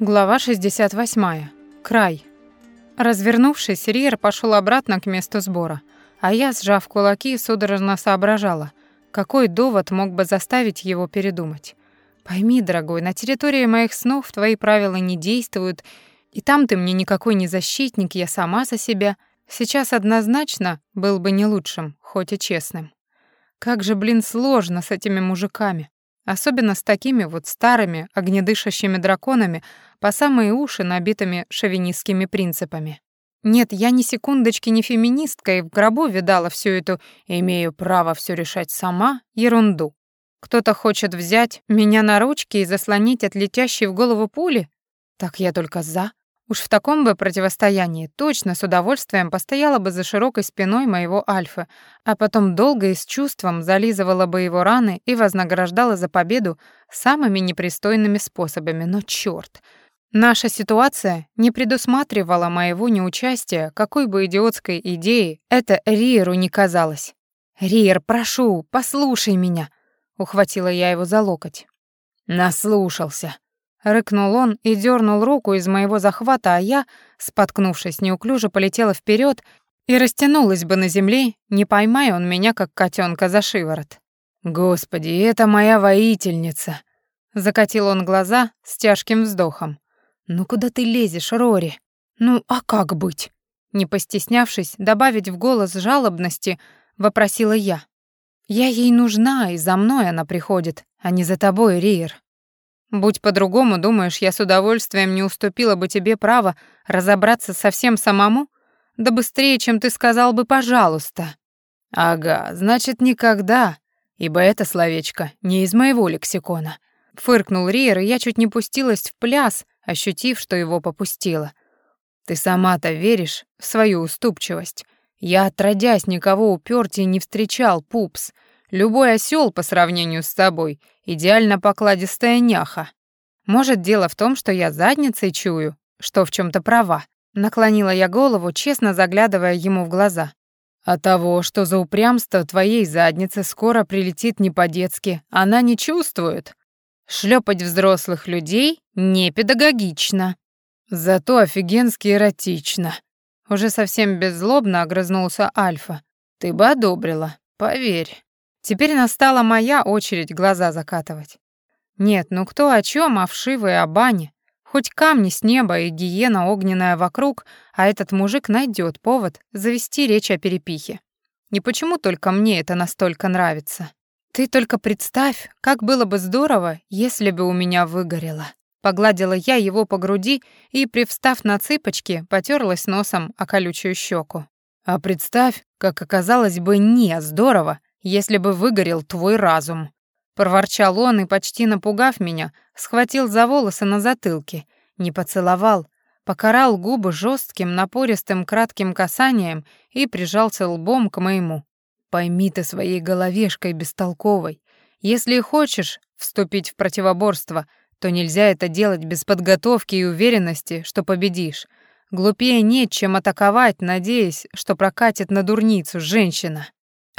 Глава 68. Край. Развернувшись, Риер пошел обратно к месту сбора, а я, сжав кулаки, судорожно соображала, какой довод мог бы заставить его передумать. Пойми, дорогой, на территории моих снов твои правила не действуют, и там ты мне никакой не защитник, я сама за себя. Сейчас однозначно был бы не лучшим, хоть и честным. Как же, блин, сложно с этими мужиками. Особенно с такими вот старыми, огнедышащими драконами, по самые уши набитыми шовинистскими принципами. Нет, я ни секундочки не феминистка и в гробу видала всю эту «имею право все решать сама» ерунду. Кто-то хочет взять меня на ручки и заслонить от летящей в голову пули? Так я только за. Уж в таком бы противостоянии точно с удовольствием постояла бы за широкой спиной моего Альфа, а потом долго и с чувством зализывала бы его раны и вознаграждала за победу самыми непристойными способами. Но чёрт, наша ситуация не предусматривала моего неучастия, какой бы идиотской идеей это Риеру не казалось. «Риер, прошу, послушай меня», — ухватила я его за локоть. «Наслушался», Рыкнул он и дернул руку из моего захвата, а я, споткнувшись неуклюже, полетела вперед и растянулась бы на земле, не поймая он меня, как котенка за шиворот. «Господи, это моя воительница!» Закатил он глаза с тяжким вздохом. «Ну куда ты лезешь, Рори? Ну, а как быть?» Не постеснявшись добавить в голос жалобности, вопросила я. «Я ей нужна, и за мной она приходит, а не за тобой, Риер». Будь по-другому, думаешь, я с удовольствием не уступила бы тебе право разобраться совсем самому? Да быстрее, чем ты сказал бы «пожалуйста». Ага, значит, никогда, ибо это словечко не из моего лексикона. Фыркнул Риер, и я чуть не пустилась в пляс, ощутив, что его попустила. Ты сама-то веришь в свою уступчивость. Я, отродясь, никого упертий не встречал, пупс. Любой осел по сравнению с тобой — идеально покладистая няха. Может, дело в том, что я задницей чую, что в чем то права. Наклонила я голову, честно заглядывая ему в глаза. А того, что за упрямство твоей задницы скоро прилетит не по-детски, она не чувствует. Шлепать взрослых людей не педагогично. Зато офигенски эротично. Уже совсем беззлобно огрызнулся Альфа. Ты бы одобрила, поверь. Теперь настала моя очередь глаза закатывать. Нет, ну кто о чем, а вшивые о бане. Хоть камни с неба и гиена огненная вокруг, а этот мужик найдет повод завести речь о перепихе. И почему только мне это настолько нравится? Ты только представь, как было бы здорово, если бы у меня выгорело. Погладила я его по груди и, привстав на цыпочки, потерлась носом о колючую щеку. А представь, как оказалось бы не здорово, если бы выгорел твой разум». Проворчал он и, почти напугав меня, схватил за волосы на затылке, не поцеловал, покарал губы жестким, напористым, кратким касанием и прижался лбом к моему. «Пойми ты своей головешкой бестолковой. Если хочешь вступить в противоборство, то нельзя это делать без подготовки и уверенности, что победишь. Глупее нет, чем атаковать, надеясь, что прокатит на дурницу женщина».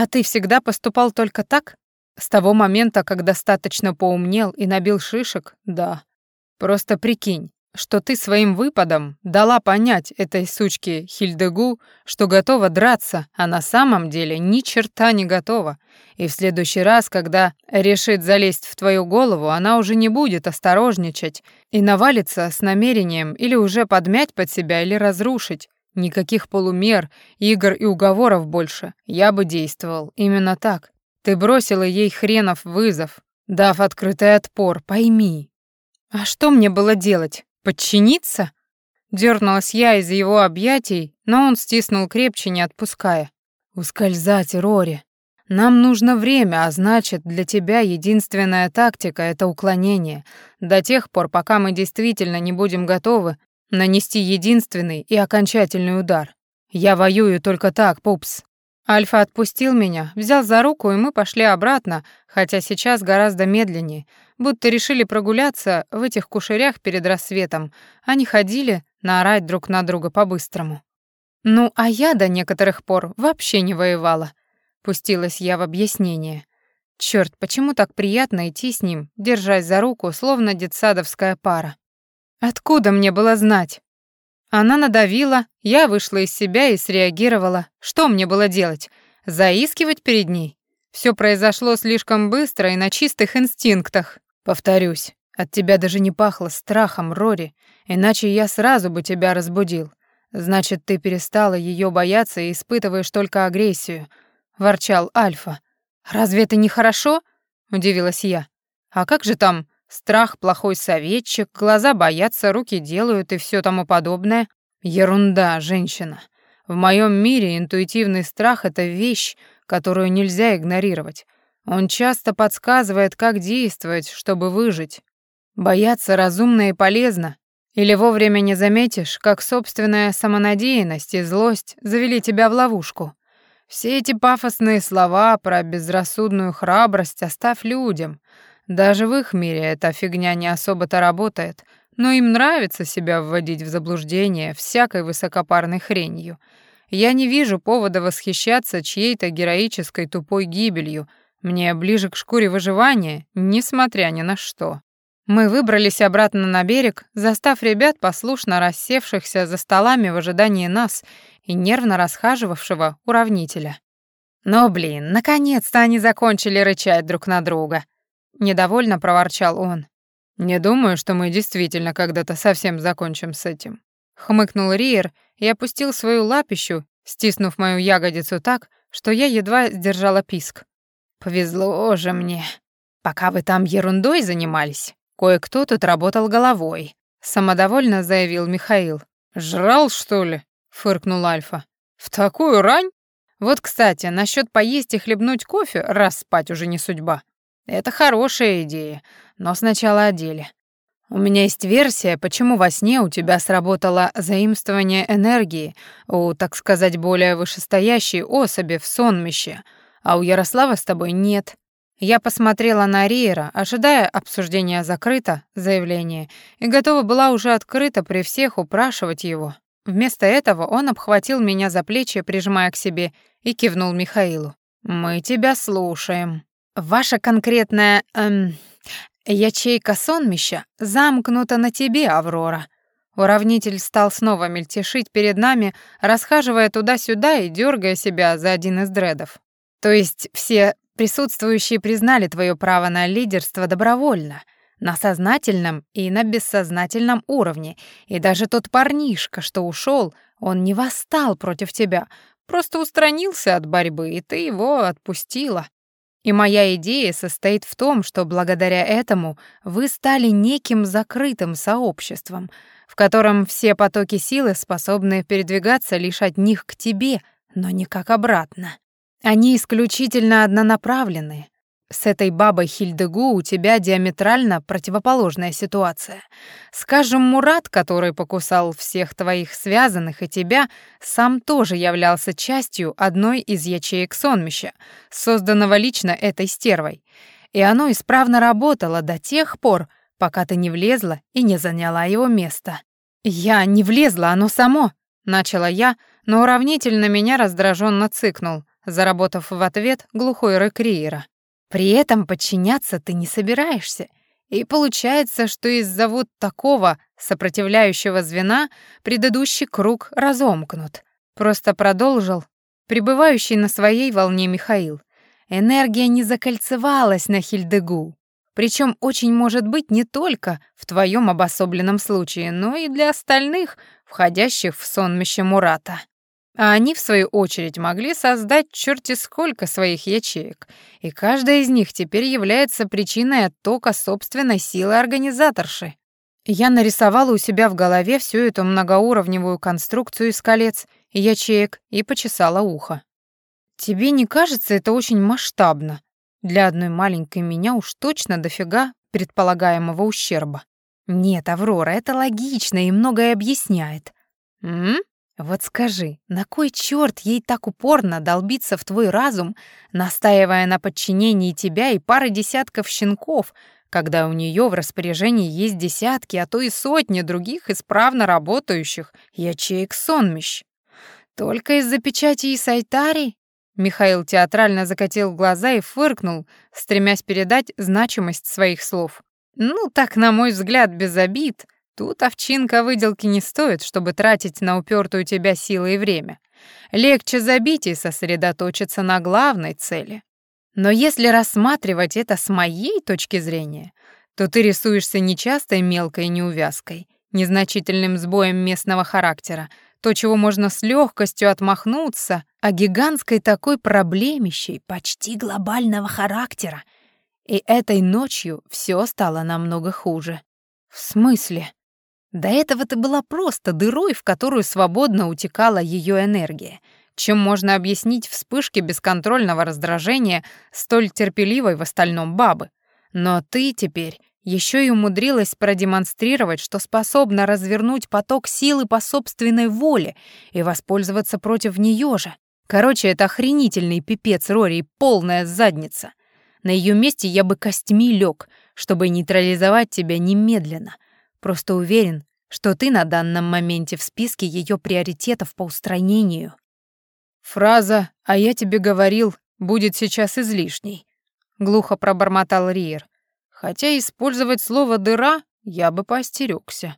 «А ты всегда поступал только так?» «С того момента, как достаточно поумнел и набил шишек, да. Просто прикинь, что ты своим выпадом дала понять этой сучке Хильдегу, что готова драться, а на самом деле ни черта не готова. И в следующий раз, когда решит залезть в твою голову, она уже не будет осторожничать и навалится с намерением или уже подмять под себя, или разрушить, Никаких полумер, игр и уговоров больше. Я бы действовал именно так. Ты бросила ей хренов вызов, дав открытый отпор, пойми. А что мне было делать? Подчиниться? Дёрнулась я из его объятий, но он стиснул крепче, не отпуская. Ускользать, Рори. Нам нужно время, а значит, для тебя единственная тактика — это уклонение. До тех пор, пока мы действительно не будем готовы нанести единственный и окончательный удар. Я воюю только так, пупс. Альфа отпустил меня, взял за руку, и мы пошли обратно, хотя сейчас гораздо медленнее, будто решили прогуляться в этих кушерях перед рассветом, а не ходили наорать друг на друга по-быстрому. Ну, а я до некоторых пор вообще не воевала. Пустилась я в объяснение. Чёрт, почему так приятно идти с ним, держась за руку, словно детсадовская пара. Откуда мне было знать? Она надавила, я вышла из себя и среагировала. Что мне было делать? Заискивать перед ней? Все произошло слишком быстро и на чистых инстинктах. Повторюсь, от тебя даже не пахло страхом, Рори, иначе я сразу бы тебя разбудил. Значит, ты перестала ее бояться и испытываешь только агрессию, ворчал Альфа. Разве это не хорошо? удивилась я. А как же там страх плохой советчик, глаза боятся, руки делают и все тому подобное? Ерунда, женщина. В моем мире интуитивный страх это вещь, которую нельзя игнорировать. Он часто подсказывает, как действовать, чтобы выжить. Бояться разумно и полезно. Или вовремя не заметишь, как собственная самонадеянность и злость завели тебя в ловушку. Все эти пафосные слова про безрассудную храбрость оставь людям. Даже в их мире эта фигня не особо-то работает, но им нравится себя вводить в заблуждение всякой высокопарной хренью. Я не вижу повода восхищаться чьей-то героической тупой гибелью. Мне ближе к шкуре выживания, несмотря ни на что. Мы выбрались обратно на берег, застав ребят, послушно рассевшихся за столами в ожидании нас и нервно расхаживавшего уравнителя. «Ну, блин, наконец-то они закончили рычать друг на друга!» Недовольно проворчал он. «Не думаю, что мы действительно когда-то совсем закончим с этим». Хмыкнул Риер и опустил свою лапищу, стиснув мою ягодицу так, что я едва сдержала писк. «Повезло же мне. Пока вы там ерундой занимались, Кое-кто тут работал головой, самодовольно заявил Михаил. Жрал, что ли? фыркнул Альфа. В такую рань? Вот, кстати, насчет поесть и хлебнуть кофе, раз спать уже не судьба. Это хорошая идея, но сначала о деле. У меня есть версия, почему во сне у тебя сработало заимствование энергии у, так сказать, более вышестоящей особи в сонмище, а у Ярослава с тобой нет. Я посмотрела на Риера, ожидая обсуждения закрыто, заявление, и готова была уже открыто при всех упрашивать его. Вместо этого он обхватил меня за плечи, прижимая к себе, и кивнул Михаилу. «Мы тебя слушаем. Ваша конкретная, эм, ячейка сонмища замкнута на тебе, Аврора». Уравнитель стал снова мельтешить перед нами, расхаживая туда-сюда и дергая себя за один из дредов. То есть все Присутствующие признали твое право на лидерство добровольно, на сознательном и на бессознательном уровне, и даже тот парнишка, что ушел, он не восстал против тебя, просто устранился от борьбы, и ты его отпустила. И моя идея состоит в том, что благодаря этому вы стали неким закрытым сообществом, в котором все потоки силы способны передвигаться лишь от них к тебе, но никак обратно. Они исключительно однонаправленные. С этой бабой Хильдегу у тебя диаметрально противоположная ситуация. Скажем, Мурат, который покусал всех твоих связанных и тебя, сам тоже являлся частью одной из ячеек сонмища, созданного лично этой стервой. И оно исправно работало до тех пор, пока ты не влезла и не заняла его место. «Я не влезла, оно само», — начала я, но уравнитель на меня раздраженно цыкнул заработав в ответ глухой рык Риера. При этом подчиняться ты не собираешься. И получается, что из-за вот такого сопротивляющего звена предыдущий круг разомкнут. Просто продолжил пребывающий на своей волне Михаил. Энергия не закольцевалась на Хильдегу. Причем очень может быть не только в твоем обособленном случае, но и для остальных, входящих в сонмище Мурата. А они, в свою очередь, могли создать черти сколько своих ячеек, и каждая из них теперь является причиной оттока собственной силы организаторши. Я нарисовала у себя в голове всю эту многоуровневую конструкцию из колец ячеек и почесала ухо. «Тебе не кажется это очень масштабно? Для одной маленькой меня уж точно дофига предполагаемого ущерба. Нет, Аврора, это логично и многое объясняет. М? Вот скажи, на кой черт ей так упорно долбиться в твой разум, настаивая на подчинении тебя и пары десятков щенков, когда у нее в распоряжении есть десятки, а то и сотни других исправно работающих ячеек сонмищ? Только из-за печати и сайтари? Михаил театрально закатил глаза и фыркнул, стремясь передать значимость своих слов. Ну, так, на мой взгляд, без обид — Тут овчинка выделки не стоит, чтобы тратить на упертую тебя силы и время. Легче забить и сосредоточиться на главной цели. Но если рассматривать это с моей точки зрения, то ты рисуешься не частой мелкой неувязкой, незначительным сбоем местного характера, то, чего можно с легкостью отмахнуться, а гигантской такой проблемищей почти глобального характера. И этой ночью все стало намного хуже. В смысле? До этого ты была просто дырой, в которую свободно утекала ее энергия, чем можно объяснить вспышки бесконтрольного раздражения столь терпеливой в остальном бабы. Но ты теперь еще и умудрилась продемонстрировать, что способна развернуть поток силы по собственной воле и воспользоваться против нее же. Короче, это охренительный пипец Рори полная задница. На ее месте я бы костьми лег, чтобы нейтрализовать тебя немедленно — Просто уверен, что ты на данном моменте в списке ее приоритетов по устранению. Фраза «а я тебе говорил» будет сейчас излишней, глухо пробормотал Риер. Хотя использовать слово «дыра» я бы поостерёгся.